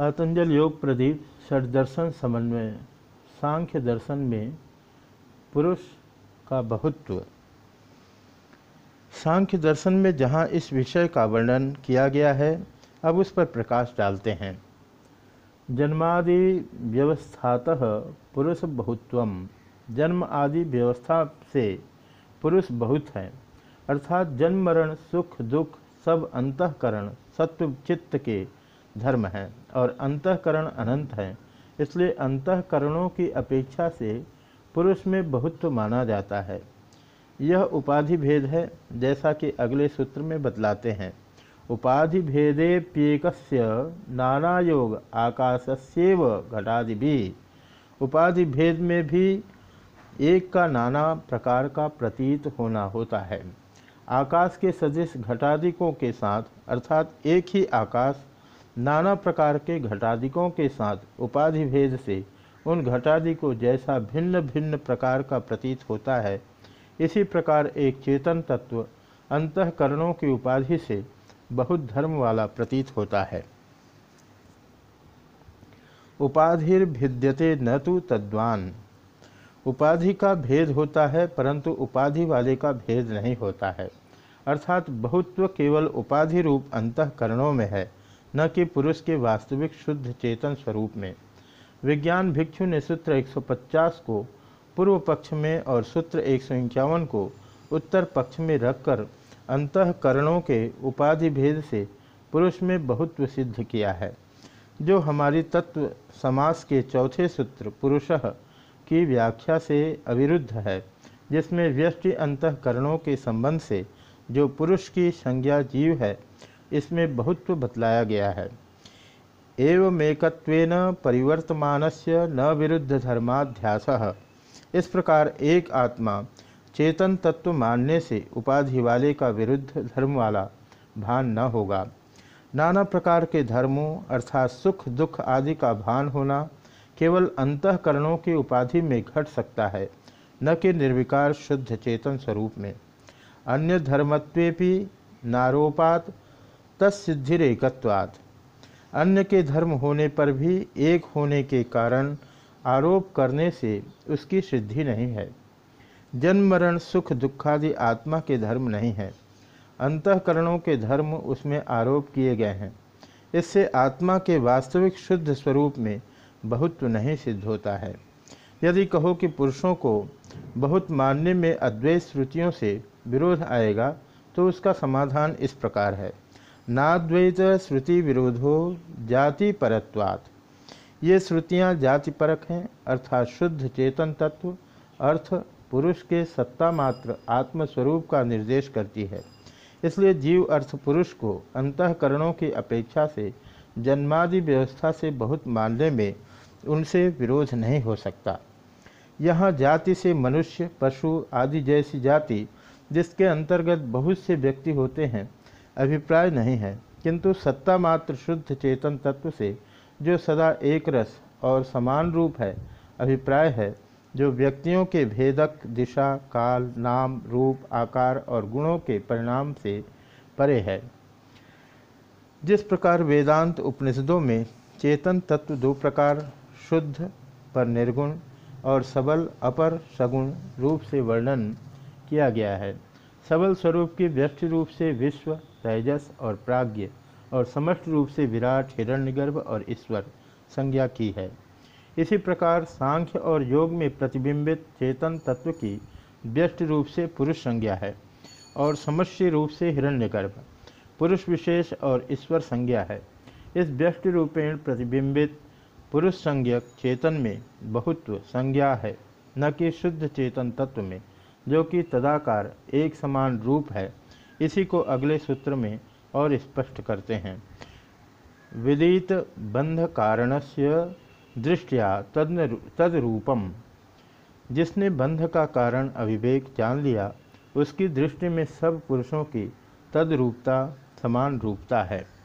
पतंजल योग प्रदीप षडदर्शन समन्वय, सांख्य दर्शन में पुरुष का बहुत्व। सांख्य दर्शन में जहाँ इस विषय का वर्णन किया गया है, अब उस पर प्रकाश डालते हैं। जन्मादि व्यवस्थातः पुरुष बहुत्वम। जन्म आदि व्यवस्था से पुरुष बहुत है। अर्थात जन्म मरण, सुख दुख सब अंतकरण, सत्व, चित्त के धर्म है और अंतकरण अनंत है, इसलिए अंतकरणों की अपेक्षा से पुरुष में बहुत्व माना जाता है। यह उपाधि भेद है, जैसा कि अगले सूत्र में बतलाते हैं। उपाधि भेदेप्येक नाना योग आकाशस्यव घटादि भी उपाधि भेद में भी एक का नाना प्रकार का प्रतीत होना होता है। आकाश के सदृश घटादिकों के साथ, अर्थात एक ही आकाश नाना प्रकार के घटाधिकों के साथ उपाधि भेद से उन घटादि को जैसा भिन्न भिन्न प्रकार का प्रतीत होता है, इसी प्रकार एक चेतन तत्व अंतकरणों की उपाधि से बहुत धर्म वाला प्रतीत होता है। उपाधिर्भिद्यते न तो तद्वान। उपाधि का भेद होता है, परंतु उपाधि वाले का भेद नहीं होता है। अर्थात बहुत्व केवल उपाधि रूप अंतकरणों में है। न कि पुरुष के वास्तविक शुद्ध चेतन स्वरूप में। विज्ञान भिक्षु ने सूत्र 150 को पूर्व पक्ष में और सूत्र एक सौ इक्यावन को उत्तर पक्ष में रखकर अंतकरणों के उपाधि भेद से पुरुष में बहुत्व सिद्ध किया है। जो हमारी तत्व समास के चौथे सूत्र पुरुष की व्याख्या से अविरुद्ध है, जिसमें व्यष्टि अंतकरणों के संबंध से जो पुरुष की संज्ञा जीव है इसमें बहुत्व बतलाया गया है। एवमेकत्वेन परिवर्तमान से न विरुद्ध धर्माध्यास इस प्रकार एक आत्मा चेतन तत्व मानने से उपाधि वाले का विरुद्ध धर्म वाला भान न होगा। नाना प्रकार के धर्मों अर्थात सुख दुख आदि का भान होना केवल अंतकरणों की उपाधि में घट सकता है, न कि निर्विकार शुद्ध चेतन स्वरूप में। अन्य धर्मत्वेपि नारोपात तत्सिद्धिरेकत्वात्। अन्य के धर्म होने पर भी एक होने के कारण आरोप करने से उसकी सिद्धि नहीं है। जन्म, मरण, सुख, दुखादि आत्मा के धर्म नहीं है। अंतकरणों के धर्म उसमें आरोप किए गए हैं। इससे आत्मा के वास्तविक शुद्ध स्वरूप में बहुत नहीं सिद्ध होता है। यदि कहो कि पुरुषों को बहुत मानने में अद्वैत श्रुतियों से विरोध आएगा तो उसका समाधान इस प्रकार है। नाद्वैत श्रुति विरोधो जाति परत्वात् ये श्रुतियाँ जाति परक हैं, अर्थात शुद्ध चेतन तत्व, अर्थ पुरुष के सत्ता मात्र आत्मस्वरूप का निर्देश करती है। इसलिए जीव अर्थ पुरुष को अंतकरणों की अपेक्षा से, जन्मादि व्यवस्था से बहुत मानने में उनसे विरोध नहीं हो सकता। यहाँ जाति से मनुष्य, पशु आदि जैसी जाति, जिसके अंतर्गत बहुत से व्यक्ति होते हैं अभिप्राय नहीं है, किंतु सत्ता मात्र शुद्ध चेतन तत्व से जो सदा एक रस और समान रूप है, अभिप्राय है, जो व्यक्तियों के भेदक दिशा, काल, नाम, रूप, आकार और गुणों के परिणाम से परे है। जिस प्रकार वेदांत उपनिषदों में चेतन तत्व दो प्रकार, शुद्ध पर निर्गुण और सबल अपर सगुण रूप से वर्णन किया गया है, सबल स्वरूप की व्यष्टि रूप से विश्व तेजस और प्राज्ञ और समष्ट रूप से विराट, हिरण्यगर्भ और ईश्वर संज्ञा की है। इसी प्रकार सांख्य और योग में प्रतिबिंबित चेतन तत्व की व्यष्टि रूप से पुरुष संज्ञा है और समष्टि रूप से हिरण्यगर्भ, पुरुष विशेष और ईश्वर संज्ञा है। इस व्यष्टि रूपेण प्रतिबिंबित पुरुष संज्ञक चेतन में बहुत्व संज्ञा है, न कि शुद्ध चेतन तत्व में, जो कि तदाकार एक समान रूप है। इसी को अगले सूत्र में और स्पष्ट करते हैं। विदित बंध कारण से दृष्टिया तद तदरूपम। जिसने बंध का कारण अविवेक जान लिया, उसकी दृष्टि में सब पुरुषों की तदरूपता समान रूपता है।